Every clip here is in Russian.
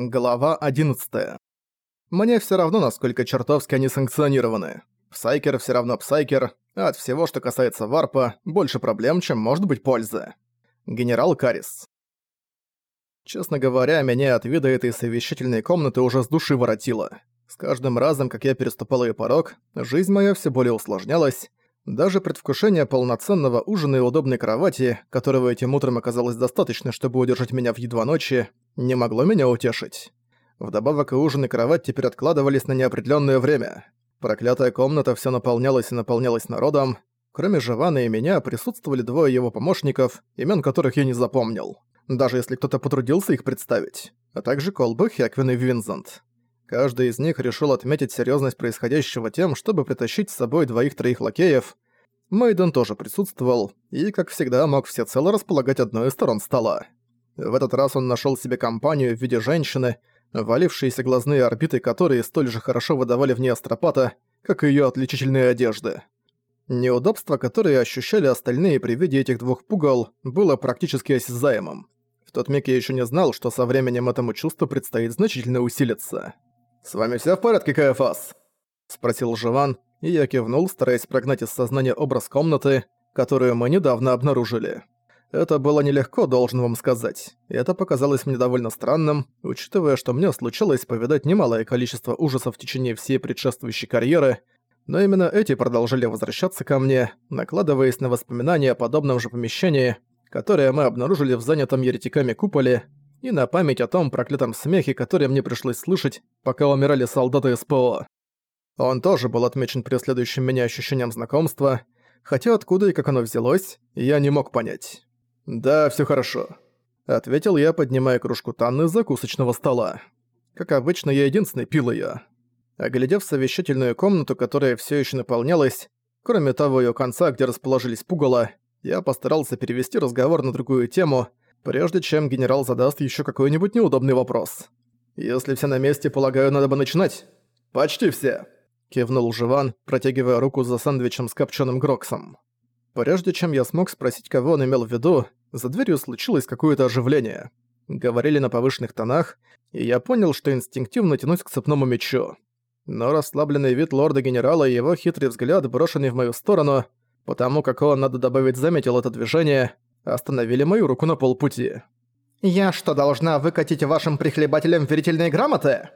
Глава 11. Мне все равно, насколько чертовски они санкционированы. Псайкер все равно псайкер, а от всего, что касается варпа, больше проблем, чем может быть пользы. Генерал Карис. Честно говоря, меня от вида этой совещательной комнаты уже с души воротило. С каждым разом, как я переступал ее порог, жизнь моя все более усложнялась. Даже предвкушение полноценного ужина и удобной кровати, которого этим утром оказалось достаточно, чтобы удержать меня в едва ночи, не могло меня утешить. Вдобавок и ужин и кровать теперь откладывались на неопределённое время. Проклятая комната всё наполнялась и наполнялась народом. Кроме Живана и меня присутствовали двое его помощников, имён которых я не запомнил. Даже если кто-то потрудился их представить. А также Колбы, Хеквин и Винзент. Каждый из них решил отметить серьёзность происходящего тем, чтобы притащить с собой двоих-троих лакеев. Мейден тоже присутствовал и, как всегда, мог всецело располагать одной из сторон стола. В этот раз он нашел себе компанию в виде женщины, валившиеся глазные орбиты которые столь же хорошо выдавали в ней астропата, как и её отличительные одежды. Неудобство, которые ощущали остальные при виде этих двух пугал, было практически осязаемым. В тот миг я ещё не знал, что со временем этому чувству предстоит значительно усилиться. «С вами всё в порядке, Каэфас?» — спросил Живан, и я кивнул, стараясь прогнать из сознания образ комнаты, которую мы недавно обнаружили. Это было нелегко, должен вам сказать. И это показалось мне довольно странным, учитывая, что мне случилось повидать немалое количество ужасов в течение всей предшествующей карьеры, но именно эти продолжали возвращаться ко мне, накладываясь на воспоминания о подобном же помещении, которое мы обнаружили в занятом еретиками куполе, и на память о том проклятом смехе, который мне пришлось слышать, пока умирали солдаты СПО. Он тоже был отмечен преследующим меня ощущением знакомства, хотя откуда и как оно взялось, я не мог понять. «Да, всё хорошо», — ответил я, поднимая кружку Танны с закусочного стола. Как обычно, я единственный пил её. Оглядев совещательную комнату, которая всё ещё наполнялась, кроме того её конца, где расположились пугало, я постарался перевести разговор на другую тему, прежде чем генерал задаст ещё какой-нибудь неудобный вопрос. «Если все на месте, полагаю, надо бы начинать?» «Почти все», — кивнул Живан, протягивая руку за сэндвичем с копченым гроксом. Прежде чем я смог спросить, кого он имел в виду, за дверью случилось какое-то оживление. Говорили на повышенных тонах, и я понял, что инстинктивно тянусь к цепному мечу. Но расслабленный вид лорда-генерала и его хитрый взгляд, брошенный в мою сторону, потому как он, надо добавить, заметил это движение, остановили мою руку на полпути. «Я что, должна выкатить вашим прихлебателям верительные грамоты?»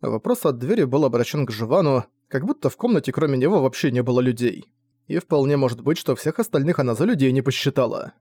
Вопрос от двери был обращен к Живану, как будто в комнате кроме него вообще не было людей. И вполне может быть, что всех остальных она за людей не посчитала.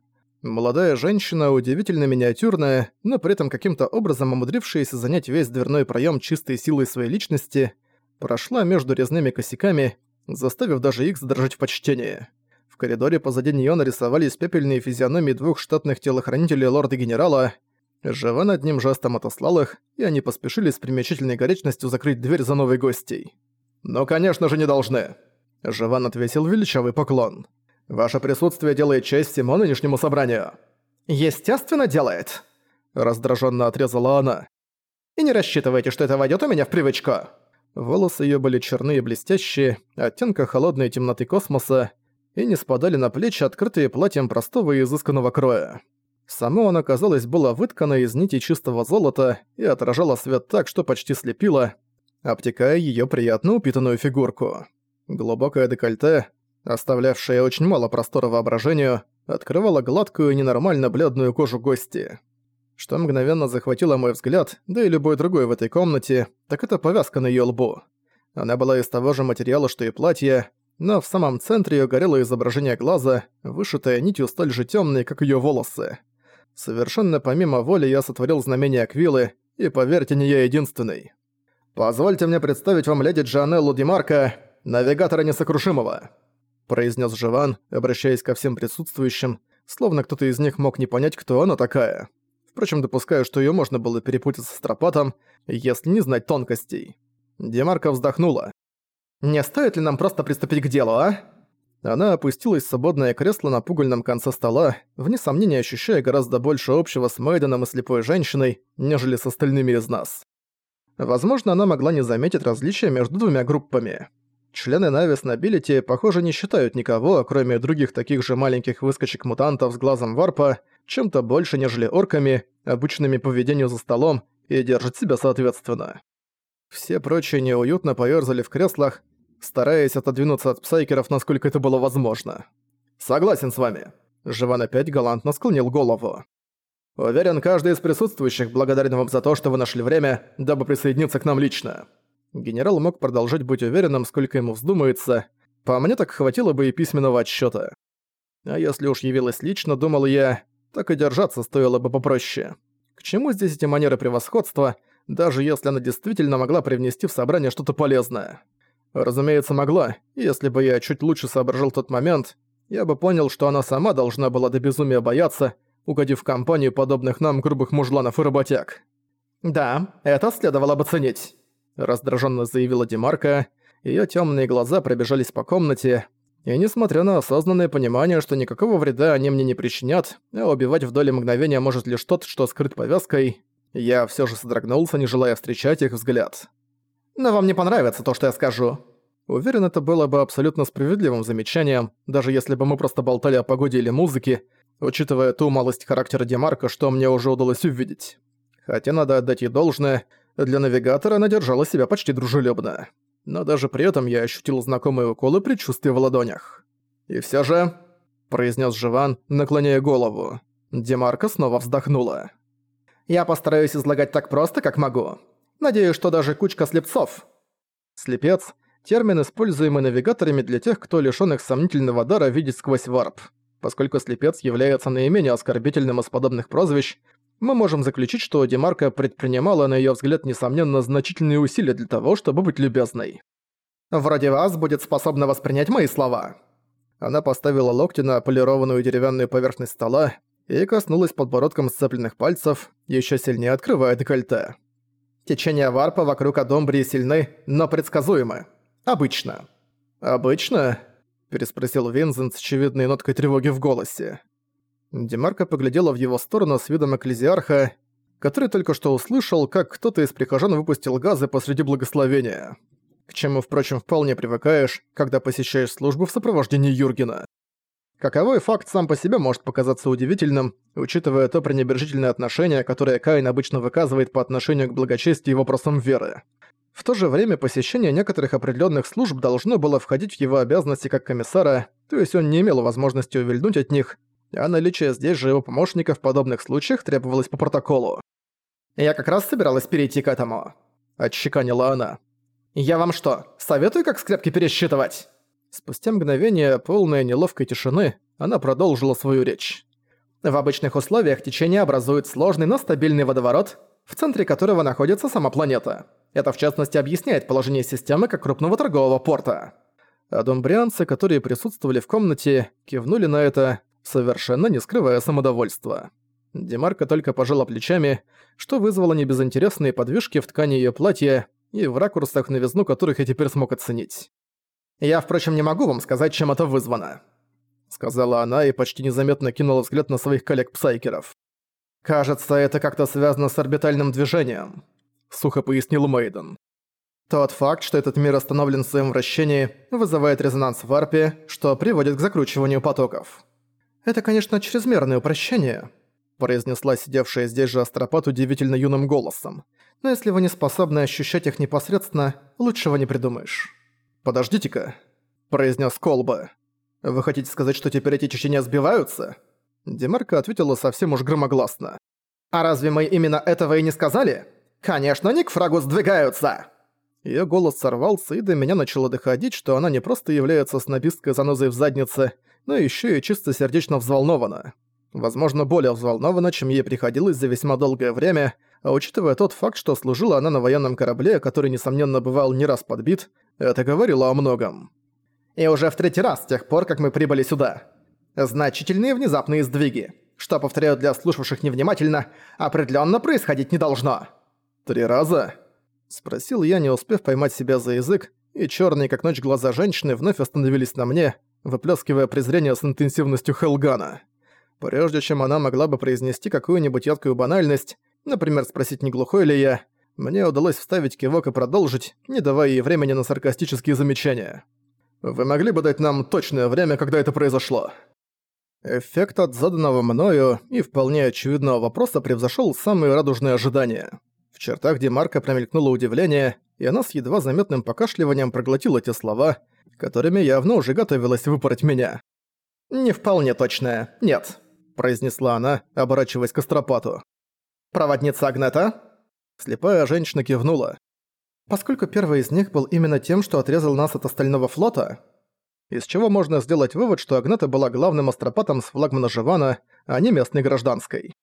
Молодая женщина, удивительно миниатюрная, но при этом каким-то образом умудрившаяся занять весь дверной проем чистой силой своей личности, прошла между резными косяками, заставив даже их задрожать в почтении. В коридоре позади нее нарисовались пепельные физиономии двух штатных телохранителей лорда-генерала. Живан одним жестом отослал их, и они поспешили с примечательной горячностью закрыть дверь за новой гостей. «Ну, конечно же, не должны!» Живан отвесил величавый поклон. Ваше присутствие делает честь всему нынешнему собранию». «Естественно, делает», — раздраженно отрезала она. «И не рассчитывайте, что это войдет у меня в привычку». Волосы ее были черные и блестящие, оттенка холодной темноты космоса, и не спадали на плечи, открытые платьем простого и изысканного кроя. Само оно, казалось, было выткано из нити чистого золота и отражало свет так, что почти слепило, обтекая ее приятно упитанную фигурку. Глубокое декольте, оставлявшая очень мало простора воображению, открывала гладкую, ненормально бледную кожу гости. Что мгновенно захватило мой взгляд, да и любой другой в этой комнате, так это повязка на её лбу. Она была из того же материала, что и платье, но в самом центре её горело изображение глаза, вышитое нитью столь же тёмной, как её волосы. Совершенно помимо воли я сотворил знамение Аквилы, и поверьте, не я единственный. «Позвольте мне представить вам леди Джанеллу Димарко, навигатора несокрушимого», произнес Живан, обращаясь ко всем присутствующим, словно кто-то из них мог не понять, кто она такая. Впрочем, допускаю, что ее можно было перепутать с Астропатом, если не знать тонкостей. Демарка вздохнула. «Не стоит ли нам просто приступить к делу, а?» Она опустилась в свободное кресло на пугальном конце стола, вне сомнения ощущая гораздо больше общего с Мейденом и слепой женщиной, нежели с остальными из нас. Возможно, она могла не заметить различия между двумя группами. Члены Навис Нобилити, похоже, не считают никого, кроме других таких же маленьких выскочек-мутантов с глазом варпа, чем-то больше, нежели орками, обычными поведению за столом и держит себя соответственно. Все прочие неуютно поёрзали в креслах, стараясь отодвинуться от псайкеров, насколько это было возможно. «Согласен с вами». Живан опять галантно склонил голову. «Уверен, каждый из присутствующих благодарен вам за то, что вы нашли время, дабы присоединиться к нам лично». Генерал мог продолжать быть уверенным, сколько ему вздумается. По мне так хватило бы и письменного отчёта. А если уж явилась лично, думал я, так и держаться стоило бы попроще. К чему здесь эти манеры превосходства, даже если она действительно могла привнести в собрание что-то полезное? Разумеется, могла, если бы я чуть лучше соображал тот момент, я бы понял, что она сама должна была до безумия бояться, угодив в компанию подобных нам грубых мужланов и работяг. «Да, это следовало бы ценить», — раздраженно заявила Демарка. Ее темные глаза пробежались по комнате, и несмотря на осознанное понимание, что никакого вреда они мне не причинят, а убивать в доли мгновения может лишь тот, что скрыт повязкой, я все же содрогнулся, не желая встречать их взгляд. «Но вам не понравится то, что я скажу», Уверен, это было бы абсолютно справедливым замечанием, даже если бы мы просто болтали о погоде или музыке, учитывая ту малость характера Демарка, что мне уже удалось увидеть. Хотя надо отдать ей должное, для навигатора она держала себя почти дружелюбно. Но даже при этом я ощутил знакомые уколы предчувствия в ладонях. «И всё же», — произнес Живан, наклоняя голову. Демарка снова вздохнула. «Я постараюсь излагать так просто, как могу. Надеюсь, что даже кучка слепцов». Слепец — термин, используемый навигаторами для тех, кто лишён их сомнительного дара видеть сквозь варп. Поскольку слепец является наименее оскорбительным из подобных прозвищ, мы можем заключить, что Демарка предпринимала, на её взгляд, несомненно, значительные усилия для того, чтобы быть любезной. «Вроде вас будет способна воспринять мои слова». Она поставила локти на полированную деревянную поверхность стола и коснулась подбородком сцепленных пальцев, ещё сильнее открывая декольте. Течения варпа вокруг Адомбрии сильны, но предсказуемы. Обычно. Обычно? Переспросил Винзент с очевидной ноткой тревоги в голосе. Демарка поглядела в его сторону с видом экклезиарха, который только что услышал, как кто-то из прихожан выпустил газы посреди благословения. К чему, впрочем, вполне привыкаешь, когда посещаешь службу в сопровождении Юргена. Каковой факт сам по себе может показаться удивительным, учитывая то пренебрежительное отношение, которое Каин обычно выказывает по отношению к благочестию и вопросам веры. В то же время посещение некоторых определенных служб должно было входить в его обязанности как комиссара, то есть он не имел возможности увильнуть от них, а наличие здесь же его помощника в подобных случаях требовалось по протоколу. «Я как раз собиралась перейти к этому», — отчеканила она. «Я вам что, советую, как скрепки пересчитывать?» Спустя мгновение, полное неловкой тишины, она продолжила свою речь. В обычных условиях течение образует сложный, но стабильный водоворот, в центре которого находится сама планета. Это в частности объясняет положение системы как крупного торгового порта. А которые присутствовали в комнате, кивнули на это, совершенно не скрывая самодовольства. Демарка только пожала плечами, что вызвало небезынтересные подвижки в ткани её платья и в ракурсах новизну которых я теперь смог оценить. «Я, впрочем, не могу вам сказать, чем это вызвано», — сказала она и почти незаметно кинула взгляд на своих коллег-псайкеров. «Кажется, это как-то связано с орбитальным движением сухо пояснил Мейден. Тот факт, что этот мир остановлен в своем вращении, вызывает резонанс в варпе, что приводит к закручиванию потоков. «Это, конечно, чрезмерное упрощение», – произнесла сидевшая здесь же Астропат удивительно юным голосом. «Но если вы не способны ощущать их непосредственно, лучшего не придумаешь». «Подождите-ка», – произнес Колба. «Вы хотите сказать, что теперь эти течения сбиваются?» Демарка ответила совсем уж громогласно. «А разве мы именно этого и не сказали?» «Конечно, не к фрагу сдвигаются!» Её голос сорвался, и до меня начало доходить, что она не просто является снобисткой занозой в заднице, но ещё и чисто сердечно взволнована. Возможно, более взволнована, чем ей приходилось за весьма долгое время, а учитывая тот факт, что служила она на военном корабле, который, несомненно, бывал не раз подбит, это говорило о многом. И уже в третий раз с тех пор, как мы прибыли сюда. Значительные внезапные сдвиги, что, повторяю для слушавших невнимательно, определённо происходить не должно. «Три раза?» — спросил я, не успев поймать себя за язык, и черные как ночь глаза женщины вновь остановились на мне, выплескивая презрение с интенсивностью Хелгана. Прежде чем она могла бы произнести какую-нибудь едкую банальность, например, спросить, не глухой ли я, мне удалось вставить кивок и продолжить, не давая ей времени на саркастические замечания. «Вы могли бы дать нам точное время, когда это произошло?» Эффект от заданного мною и вполне очевидного вопроса превзошел самые радужные ожидания. В чертах Демарка промелькнуло удивление, и она с едва заметным покашливанием проглотила те слова, которыми явно уже готовилась выпороть меня. «Не вполне точное, нет», — произнесла она, оборачиваясь к Астропату. «Проводница Агнета?» Слепая женщина кивнула. «Поскольку первый из них был именно тем, что отрезал нас от остального флота, из чего можно сделать вывод, что Агнета была главным астропатом с флагмана Живана, а не местной гражданской.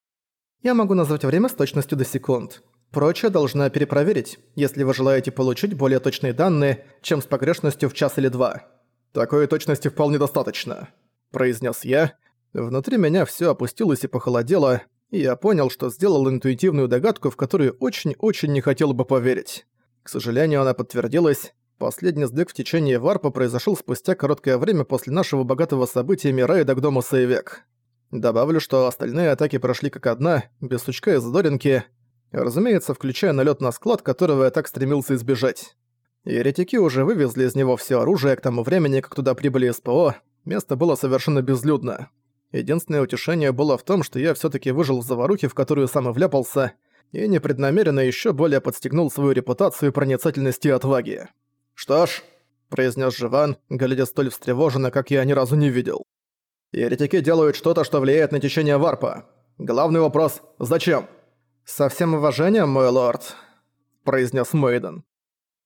Я могу назвать время с точностью до секунд. Прочее должна перепроверить, если вы желаете получить более точные данные, чем с погрешностью в час или два. Такой точности вполне достаточно, произнес я. Внутри меня все опустилось и похолодело, и я понял, что сделал интуитивную догадку, в которую очень-очень не хотел бы поверить. К сожалению, она подтвердилась. Последний сдвиг в течение варпа произошел спустя короткое время после нашего богатого события рейда к дому Сейвек. Добавлю, что остальные атаки прошли как одна, без сучка и задоринки, разумеется, включая налет на склад, которого я так стремился избежать. Еретики уже вывезли из него все оружие к тому времени, как туда прибыли СПО, место было совершенно безлюдно. Единственное утешение было в том, что я все таки выжил в заварухе, в которую сам и вляпался, и непреднамеренно еще более подстегнул свою репутацию проницательности и отваги. «Что ж», — произнес Живан, глядя столь встревоженно, как я ни разу не видел. «Еретики делают что-то, что влияет на течение варпа. Главный вопрос — зачем?» «Со всем уважением, мой лорд», — произнес Мейден.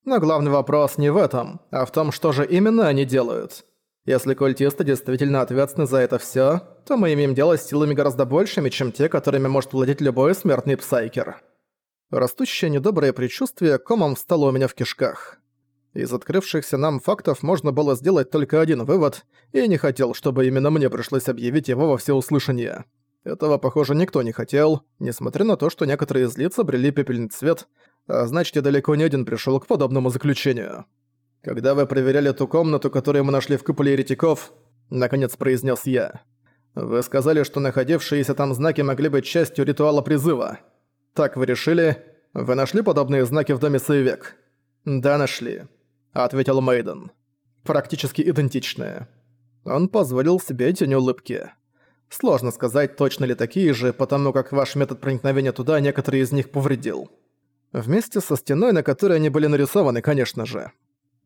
«Но главный вопрос не в этом, а в том, что же именно они делают. Если культисты действительно ответственны за это всё, то мы имеем дело с силами гораздо большими, чем те, которыми может владеть любой смертный псайкер». Растущее недоброе предчувствие комом встало у меня в кишках. Из открывшихся нам фактов можно было сделать только один вывод, и не хотел, чтобы именно мне пришлось объявить его во всеуслышание. Этого, похоже, никто не хотел, несмотря на то, что некоторые из лиц обрели пепельный цвет, а значит, и далеко не один пришёл к подобному заключению. «Когда вы проверяли ту комнату, которую мы нашли в куполе еретиков», — наконец произнес я, «вы сказали, что находившиеся там знаки могли быть частью ритуала призыва. Так вы решили? Вы нашли подобные знаки в доме Сейвек?» «Да, нашли», — ответил Мейден. «Практически идентичные». Он позволил себе тень улыбки. Сложно сказать, точно ли такие же, потому как ваш метод проникновения туда некоторые из них повредил. Вместе со стеной, на которой они были нарисованы, конечно же.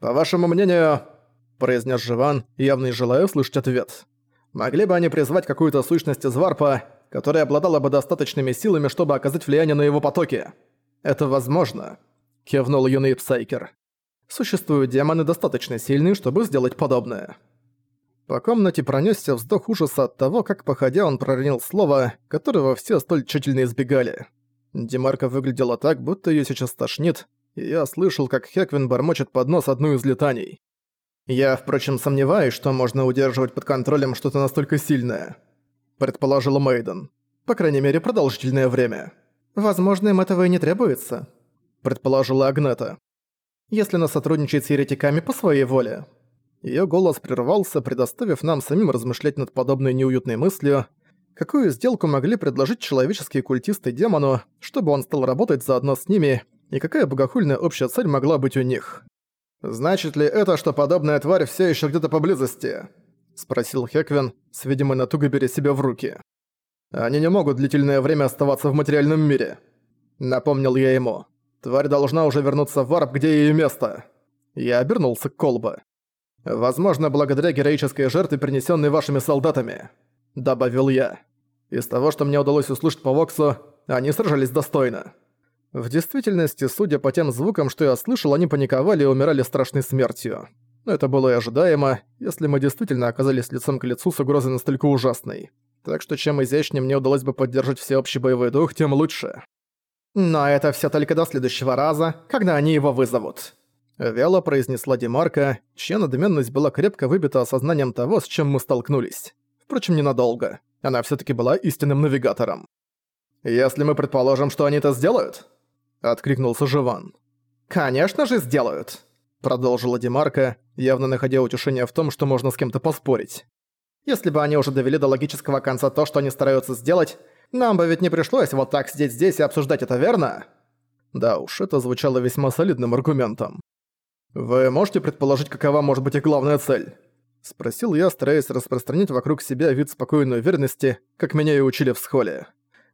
«По вашему мнению...» – произнес Живан, явно не желая услышать ответ. «Могли бы они призвать какую-то сущность из варпа, которая обладала бы достаточными силами, чтобы оказать влияние на его потоки?» «Это возможно», – кивнул юный Псайкер. «Существуют демоны достаточно сильные, чтобы сделать подобное». По комнате пронесся вздох ужаса от того, как походя он проронил слово, которого все столь тщательно избегали. Демарка выглядела так, будто ее сейчас тошнит, и я слышал, как Хеквин бормочет под нос одну из летаний. «Я, впрочем, сомневаюсь, что можно удерживать под контролем что-то настолько сильное», предположила Мейден. «По крайней мере, продолжительное время». «Возможно, им этого и не требуется», предположила Агнета. «Если она сотрудничает с еретиками по своей воле». Её голос прервался, предоставив нам самим размышлять над подобной неуютной мыслью, какую сделку могли предложить человеческие культисты демону, чтобы он стал работать заодно с ними, и какая богохульная общая цель могла быть у них. «Значит ли это, что подобная тварь всё ещё где-то поблизости?» — спросил Хеквин, с видимой натугой беря себя в руки. «Они не могут длительное время оставаться в материальном мире», — напомнил я ему. «Тварь должна уже вернуться в варп, где её место». Я обернулся к Колба. Возможно, благодаря героической жертве, принесенной вашими солдатами», — добавил я. «Из того, что мне удалось услышать по Воксу, они сражались достойно». В действительности, судя по тем звукам, что я слышал, они паниковали и умирали страшной смертью. Но это было и ожидаемо, если мы действительно оказались лицом к лицу с угрозой настолько ужасной. Так что чем изящнее мне удалось бы поддержать всеобщий боевой дух, тем лучше. Но это все только до следующего раза, когда они его вызовут. Вяло произнесла Демарка, чья надменность была крепко выбита осознанием того, с чем мы столкнулись. Впрочем, ненадолго. Она все таки была истинным навигатором. «Если мы предположим, что они это сделают?» — откликнулся Живан. «Конечно же сделают!» — продолжила Демарка, явно находя утешение в том, что можно с кем-то поспорить. «Если бы они уже довели до логического конца то, что они стараются сделать, нам бы ведь не пришлось вот так сидеть здесь и обсуждать это, верно?» Да уж, это звучало весьма солидным аргументом. «Вы можете предположить, какова может быть их главная цель?» Спросил я, стараясь распространить вокруг себя вид спокойной уверенности, как меня и учили в схоле.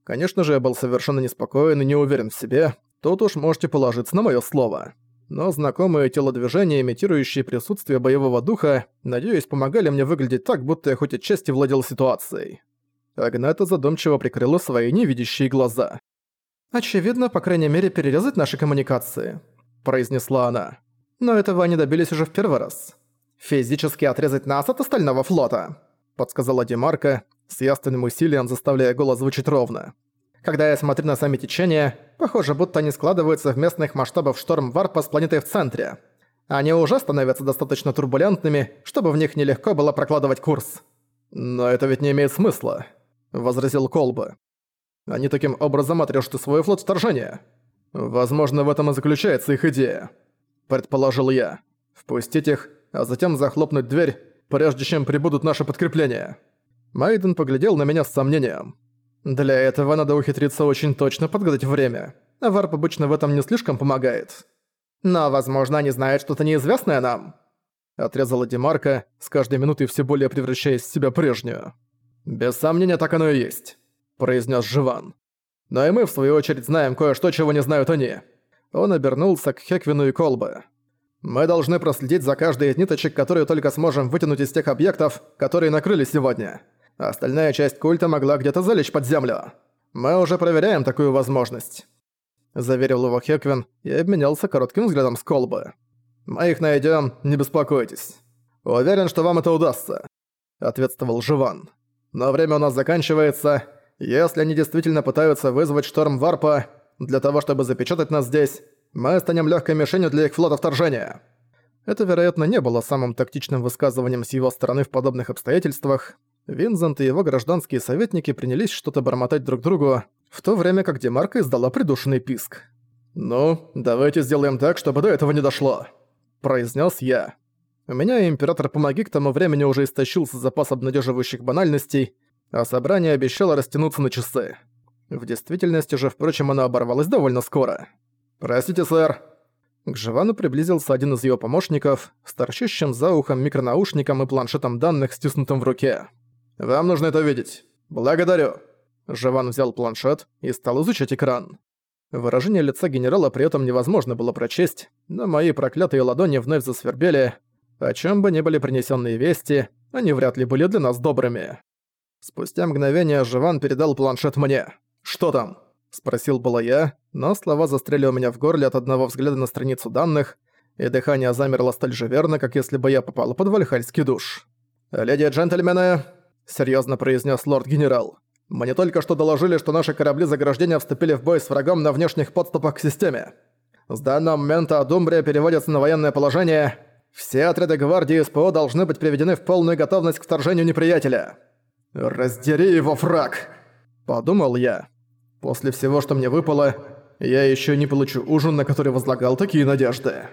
Конечно же, я был совершенно неспокоен и не уверен в себе, Тут уж можете положиться на моё слово. Но знакомые телодвижения, имитирующие присутствие боевого духа, надеюсь, помогали мне выглядеть так, будто я хоть отчасти владел ситуацией. Агната задумчиво прикрыла свои невидящие глаза. «Очевидно, по крайней мере, перерезать наши коммуникации», – произнесла она. «Но этого они добились уже в первый раз. Физически отрезать нас от остального флота», – подсказала Демарка, с ясным усилием заставляя голос звучать ровно. Когда я смотрю на сами течения, похоже, будто они складываются в местных масштабах шторм Варпа с планетой в центре. Они уже становятся достаточно турбулентными, чтобы в них нелегко было прокладывать курс. «Но это ведь не имеет смысла», — возразил Колба. «Они таким образом отрежут свой флот вторжения. Возможно, в этом и заключается их идея», — предположил я. «Впустить их, а затем захлопнуть дверь, прежде чем прибудут наши подкрепления». Майден поглядел на меня с сомнением. Для этого надо ухитриться очень точно подгадать время. Варп обычно в этом не слишком помогает. Но, возможно, они знают что-то неизвестное нам. Отрезала Демарка, с каждой минутой все более превращаясь в себя прежнюю. «Без сомнения, так оно и есть», — произнес Живан. «Но и мы, в свою очередь, знаем кое-что, чего не знают они». Он обернулся к Хеквину и Колбе. «Мы должны проследить за каждой из ниточек, которые только сможем вытянуть из тех объектов, которые накрыли сегодня. Остальная часть культа могла где-то залечь под землю. Мы уже проверяем такую возможность», — заверил его Хеквин и обменялся коротким взглядом с колбы. «Мы их найдем, не беспокойтесь. Уверен, что вам это удастся», — ответствовал Живан. «Но время у нас заканчивается. Если они действительно пытаются вызвать шторм Варпа для того, чтобы запечатать нас здесь, мы станем легкой мишенью для их флота вторжения». Это, вероятно, не было самым тактичным высказыванием с его стороны в подобных обстоятельствах, Винзент и его гражданские советники принялись что-то бормотать друг другу, в то время как Демарка издала придушенный писк. «Ну, давайте сделаем так, чтобы до этого не дошло», – произнес я. У меня Император Помоги к тому времени уже истощился запас обнадеживающих банальностей, а собрание обещало растянуться на часы. В действительности же, впрочем, оно оборвалось довольно скоро. «Простите, сэр». К Живану приблизился один из его помощников с торчащим за ухом микронаушником и планшетом данных, стиснутым в руке. Вам нужно это видеть. Благодарю». Живан взял планшет и стал изучать экран. Выражение лица генерала при этом невозможно было прочесть, но мои проклятые ладони вновь засвербели. О чем бы ни были принесенные вести, они вряд ли были для нас добрыми. Спустя мгновение Живан передал планшет мне. «Что там?» – спросил было я, но слова застряли у меня в горле от одного взгляда на страницу данных, и дыхание замерло столь же верно, как если бы я попал под вальхальский душ. «Леди и джентльмены, серьезно произнес лорд-генерал. «Мне только что доложили, что наши корабли заграждения вступили в бой с врагом на внешних подступах к системе. С данного момента Адумбрия переводится на военное положение. Все отряды гвардии СПО должны быть приведены в полную готовность к вторжению неприятеля». «Раздери его, фраг!» – подумал я. «После всего, что мне выпало, я еще не получу ужин, на который возлагал такие надежды».